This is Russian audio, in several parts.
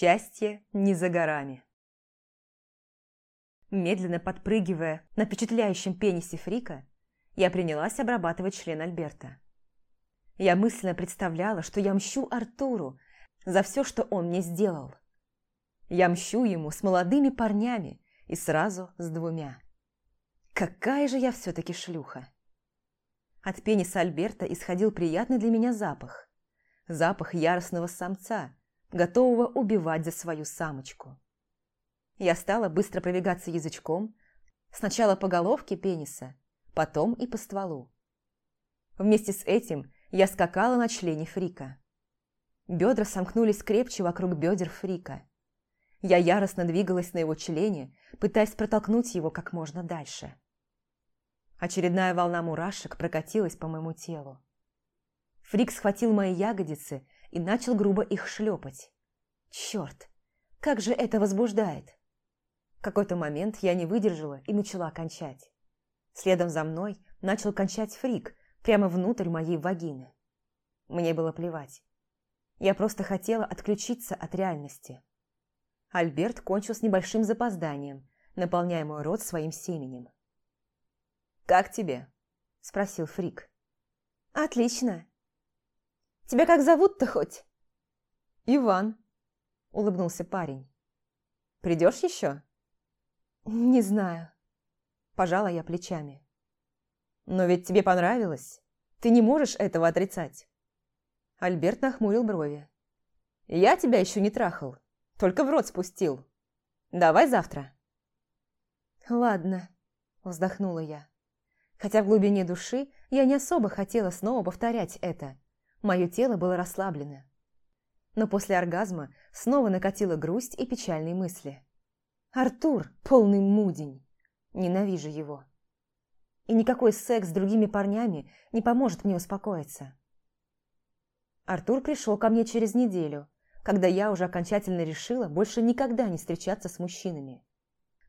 Счастье не за горами. Медленно подпрыгивая на впечатляющем пенисе Фрика, я принялась обрабатывать член Альберта. Я мысленно представляла, что я мщу Артуру за все, что он мне сделал. Я мщу ему с молодыми парнями и сразу с двумя. Какая же я все-таки шлюха! От пениса Альберта исходил приятный для меня запах. Запах яростного самца, готового убивать за свою самочку. Я стала быстро пробегаться язычком, сначала по головке пениса, потом и по стволу. Вместе с этим я скакала на члене Фрика. Бедра сомкнулись крепче вокруг бедер Фрика. Я яростно двигалась на его члене, пытаясь протолкнуть его как можно дальше. Очередная волна мурашек прокатилась по моему телу. Фрик схватил мои ягодицы и начал грубо их шлепать. Черт, как же это возбуждает! В какой-то момент я не выдержала и начала кончать. Следом за мной начал кончать Фрик прямо внутрь моей вагины. Мне было плевать. Я просто хотела отключиться от реальности. Альберт кончил с небольшим запозданием, наполняя мой рот своим семенем. «Как тебе?» – спросил Фрик. «Отлично. Тебя как зовут-то хоть?» «Иван», – улыбнулся парень. «Придешь еще?» «Не знаю». Пожала я плечами. «Но ведь тебе понравилось. Ты не можешь этого отрицать». Альберт нахмурил брови. «Я тебя еще не трахал, только в рот спустил. Давай завтра». «Ладно», – вздохнула я. Хотя в глубине души я не особо хотела снова повторять это. Мое тело было расслаблено. Но после оргазма снова накатила грусть и печальные мысли. Артур – полный мудень. Ненавижу его. И никакой секс с другими парнями не поможет мне успокоиться. Артур пришел ко мне через неделю, когда я уже окончательно решила больше никогда не встречаться с мужчинами.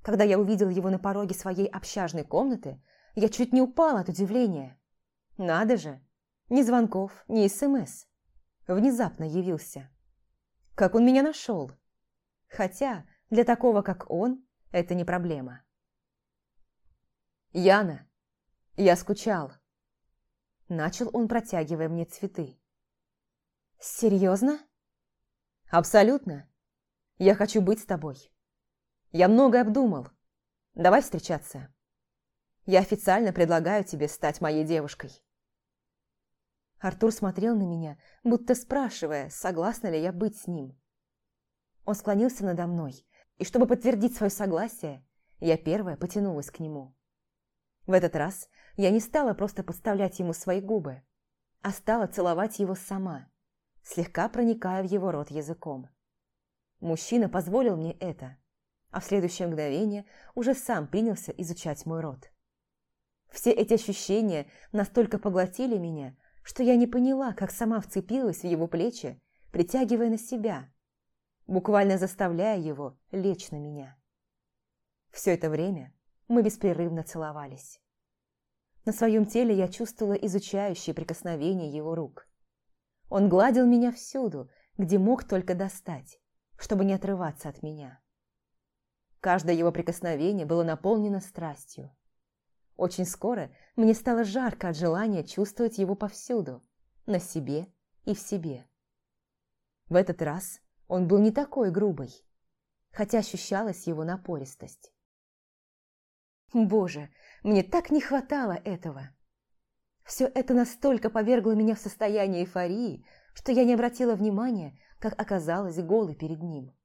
Когда я увидела его на пороге своей общажной комнаты, я чуть не упала от удивления. Надо же, ни звонков, ни СМС. Внезапно явился. Как он меня нашел? Хотя для такого, как он, это не проблема. «Яна, я скучал». Начал он, протягивая мне цветы. «Серьезно?» «Абсолютно. Я хочу быть с тобой. Я много обдумал. Давай встречаться». Я официально предлагаю тебе стать моей девушкой». Артур смотрел на меня, будто спрашивая, согласна ли я быть с ним. Он склонился надо мной, и чтобы подтвердить свое согласие, я первая потянулась к нему. В этот раз я не стала просто подставлять ему свои губы, а стала целовать его сама, слегка проникая в его рот языком. Мужчина позволил мне это, а в следующее мгновение уже сам принялся изучать мой рот. Все эти ощущения настолько поглотили меня, что я не поняла, как сама вцепилась в его плечи, притягивая на себя, буквально заставляя его лечь на меня. Все это время мы беспрерывно целовались. На своем теле я чувствовала изучающее прикосновение его рук. Он гладил меня всюду, где мог только достать, чтобы не отрываться от меня. Каждое его прикосновение было наполнено страстью. Очень скоро мне стало жарко от желания чувствовать его повсюду, на себе и в себе. В этот раз он был не такой грубый, хотя ощущалась его напористость. Боже, мне так не хватало этого. Все это настолько повергло меня в состояние эйфории, что я не обратила внимания, как оказалась голой перед ним.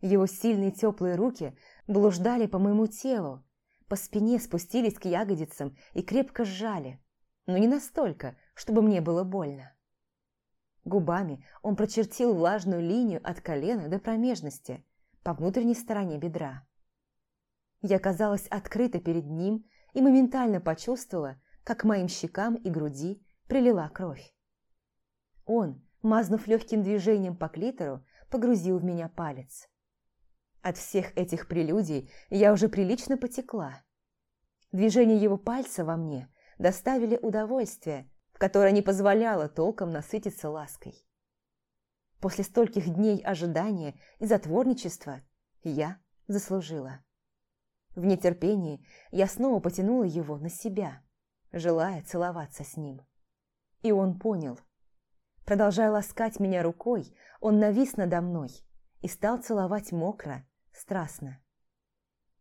Его сильные теплые руки блуждали по моему телу, по спине спустились к ягодицам и крепко сжали, но не настолько, чтобы мне было больно. Губами он прочертил влажную линию от колена до промежности по внутренней стороне бедра. Я оказалась открыта перед ним и моментально почувствовала, как моим щекам и груди прилила кровь. Он, мазнув легким движением по клитору, погрузил в меня палец. От всех этих прелюдий я уже прилично потекла. Движения его пальца во мне доставили удовольствие, которое не позволяло толком насытиться лаской. После стольких дней ожидания и затворничества я заслужила. В нетерпении я снова потянула его на себя, желая целоваться с ним. И он понял. Продолжая ласкать меня рукой, он навис надо мной и стал целовать мокро, страстно.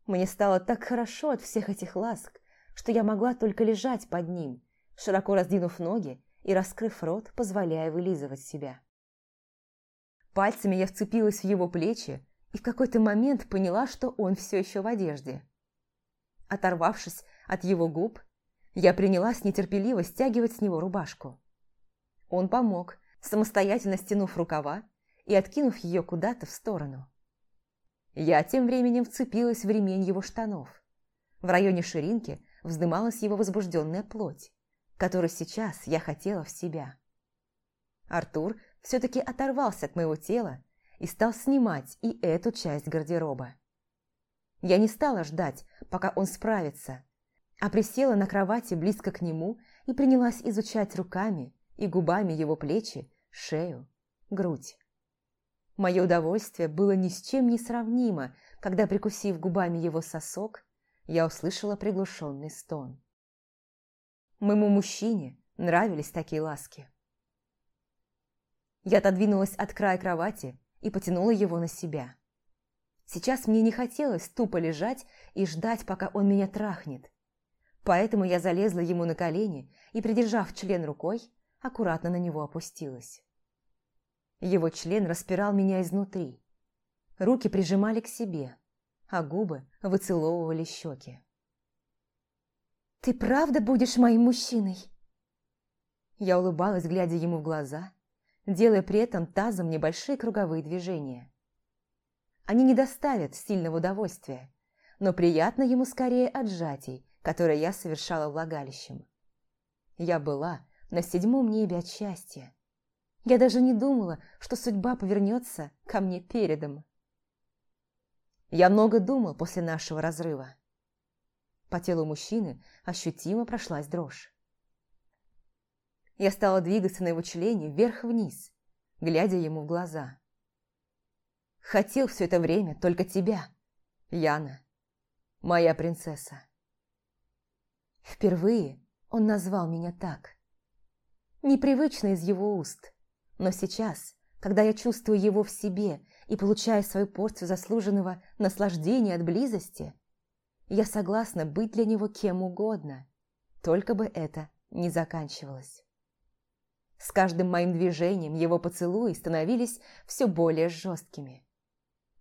Мне стало так хорошо от всех этих ласк, что я могла только лежать под ним, широко раздвинув ноги и раскрыв рот, позволяя вылизывать себя. Пальцами я вцепилась в его плечи и в какой-то момент поняла, что он все еще в одежде. Оторвавшись от его губ, я принялась нетерпеливо стягивать с него рубашку. Он помог, самостоятельно стянув рукава и откинув ее куда-то в сторону. Я тем временем вцепилась в ремень его штанов. В районе ширинки вздымалась его возбужденная плоть, которую сейчас я хотела в себя. Артур все-таки оторвался от моего тела и стал снимать и эту часть гардероба. Я не стала ждать, пока он справится, а присела на кровати близко к нему и принялась изучать руками и губами его плечи, шею, грудь. Мое удовольствие было ни с чем не сравнимо, когда, прикусив губами его сосок, я услышала приглушенный стон. Моему мужчине нравились такие ласки. Я отодвинулась от края кровати и потянула его на себя. Сейчас мне не хотелось тупо лежать и ждать, пока он меня трахнет. Поэтому я залезла ему на колени и, придержав член рукой, аккуратно на него опустилась. Его член распирал меня изнутри. Руки прижимали к себе, а губы выцеловывали щеки. «Ты правда будешь моим мужчиной?» Я улыбалась, глядя ему в глаза, делая при этом тазом небольшие круговые движения. Они не доставят сильного удовольствия, но приятно ему скорее от сжатий, которые я совершала влагалищем. Я была на седьмом небе от счастья. Я даже не думала, что судьба повернется ко мне передом. Я много думал после нашего разрыва. По телу мужчины ощутимо прошлась дрожь. Я стала двигаться на его члене вверх-вниз, глядя ему в глаза. Хотел все это время только тебя, Яна, моя принцесса. Впервые он назвал меня так. Непривычно из его уст, но сейчас, когда я чувствую его в себе и получаю свою порцию заслуженного наслаждения от близости, я согласна быть для него кем угодно, только бы это не заканчивалось. С каждым моим движением его поцелуи становились все более жесткими.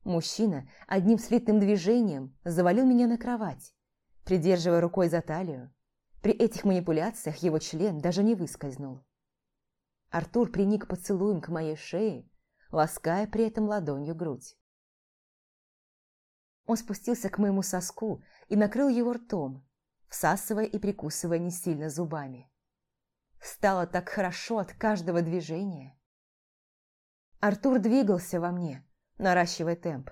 Мужчина одним слитным движением завалил меня на кровать, придерживая рукой за талию. При этих манипуляциях его член даже не выскользнул. Артур приник поцелуем к моей шее, лаская при этом ладонью грудь. Он спустился к моему соску и накрыл его ртом, всасывая и прикусывая не сильно зубами. Стало так хорошо от каждого движения. Артур двигался во мне, наращивая темп.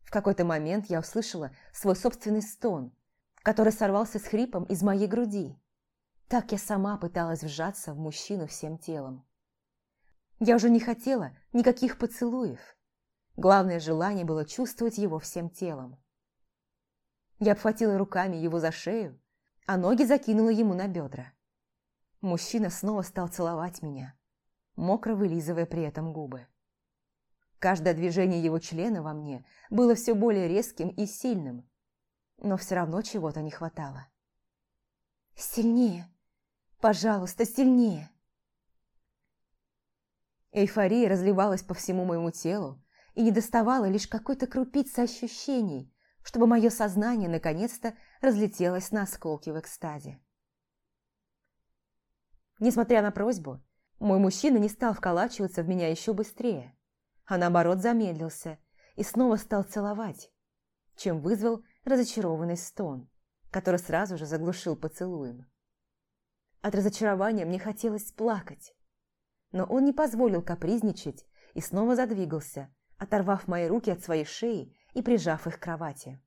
В какой-то момент я услышала свой собственный стон, который сорвался с хрипом из моей груди. Так я сама пыталась вжаться в мужчину всем телом. Я уже не хотела никаких поцелуев. Главное желание было чувствовать его всем телом. Я обхватила руками его за шею, а ноги закинула ему на бедра. Мужчина снова стал целовать меня, мокро вылизывая при этом губы. Каждое движение его члена во мне было все более резким и сильным, но все равно чего-то не хватало. «Сильнее! Пожалуйста, сильнее!» Эйфория разливалась по всему моему телу и не доставала лишь какой-то крупицы ощущений, чтобы мое сознание наконец-то разлетелось на осколки в экстазе. Несмотря на просьбу, мой мужчина не стал вколачиваться в меня еще быстрее, а наоборот замедлился и снова стал целовать, чем вызвал разочарованный стон, который сразу же заглушил поцелуем. От разочарования мне хотелось плакать, но он не позволил капризничать и снова задвигался, оторвав мои руки от своей шеи и прижав их к кровати.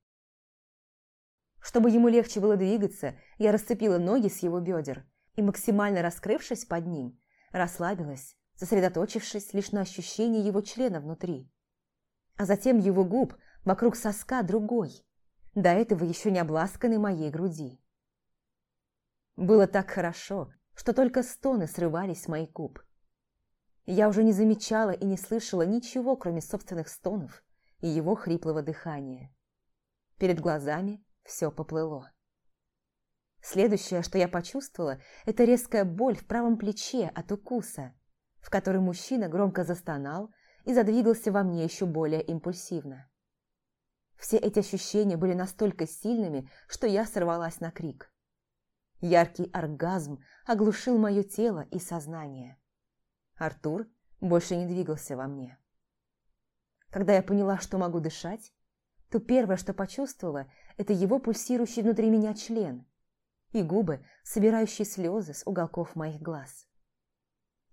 Чтобы ему легче было двигаться, я расцепила ноги с его бедер и, максимально раскрывшись под ним, расслабилась, сосредоточившись лишь на ощущении его члена внутри. А затем его губ вокруг соска другой, до этого еще не обласканной моей груди. Было так хорошо, что только стоны срывались с моих губ. Я уже не замечала и не слышала ничего, кроме собственных стонов и его хриплого дыхания. Перед глазами все поплыло. Следующее, что я почувствовала, это резкая боль в правом плече от укуса, в которой мужчина громко застонал и задвигался во мне еще более импульсивно. Все эти ощущения были настолько сильными, что я сорвалась на крик. Яркий оргазм оглушил мое тело и сознание. Артур больше не двигался во мне. Когда я поняла, что могу дышать, то первое, что почувствовала, это его пульсирующий внутри меня член и губы, собирающие слезы с уголков моих глаз.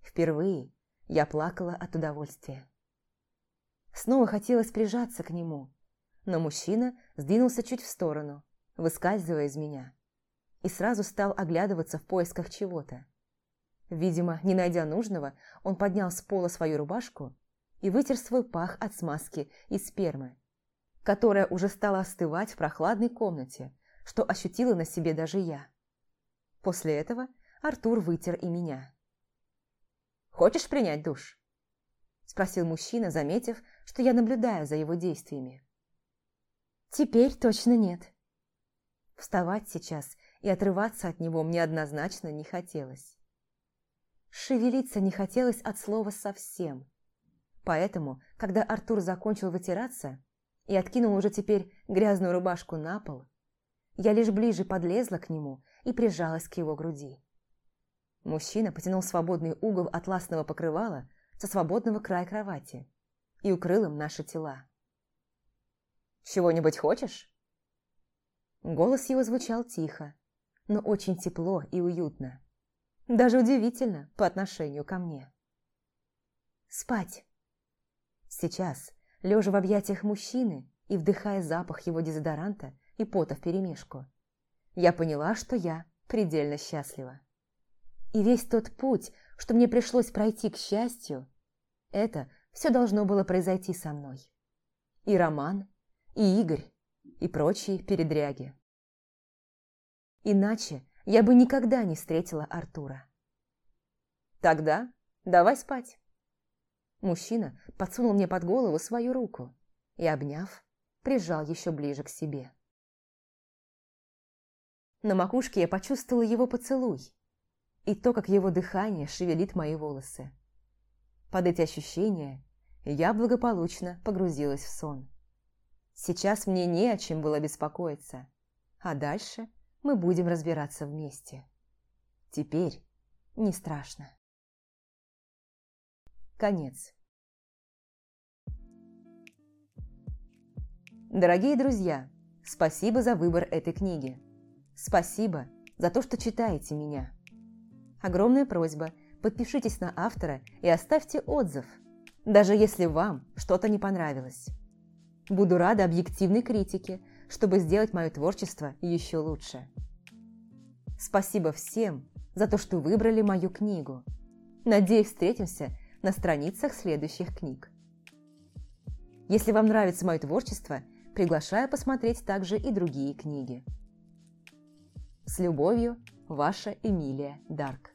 Впервые я плакала от удовольствия. Снова хотелось прижаться к нему, но мужчина сдвинулся чуть в сторону, выскальзывая из меня и сразу стал оглядываться в поисках чего-то. Видимо, не найдя нужного, он поднял с пола свою рубашку и вытер свой пах от смазки и спермы, которая уже стала остывать в прохладной комнате, что ощутила на себе даже я. После этого Артур вытер и меня. «Хочешь принять душ?» – спросил мужчина, заметив, что я наблюдаю за его действиями. «Теперь точно нет. Вставать сейчас и отрываться от него мне однозначно не хотелось. Шевелиться не хотелось от слова совсем. Поэтому, когда Артур закончил вытираться и откинул уже теперь грязную рубашку на пол, я лишь ближе подлезла к нему и прижалась к его груди. Мужчина потянул свободный угол атласного покрывала со свободного края кровати и укрыл им наши тела. «Чего-нибудь хочешь?» Голос его звучал тихо, но очень тепло и уютно. Даже удивительно по отношению ко мне. Спать. Сейчас, лежа в объятиях мужчины и вдыхая запах его дезодоранта и пота вперемешку, я поняла, что я предельно счастлива. И весь тот путь, что мне пришлось пройти к счастью, это все должно было произойти со мной. И Роман, и Игорь, и прочие передряги. Иначе я бы никогда не встретила Артура. «Тогда давай спать». Мужчина подсунул мне под голову свою руку и, обняв, прижал еще ближе к себе. На макушке я почувствовала его поцелуй и то, как его дыхание шевелит мои волосы. Под эти ощущения я благополучно погрузилась в сон. Сейчас мне не о чем было беспокоиться, а дальше – мы будем разбираться вместе. Теперь не страшно. Конец. Дорогие друзья, спасибо за выбор этой книги. Спасибо за то, что читаете меня. Огромная просьба – подпишитесь на автора и оставьте отзыв, даже если вам что-то не понравилось. Буду рада объективной критике, чтобы сделать мое творчество еще лучше. Спасибо всем за то, что выбрали мою книгу. Надеюсь, встретимся на страницах следующих книг. Если вам нравится мое творчество, приглашаю посмотреть также и другие книги. С любовью, ваша Эмилия Дарк.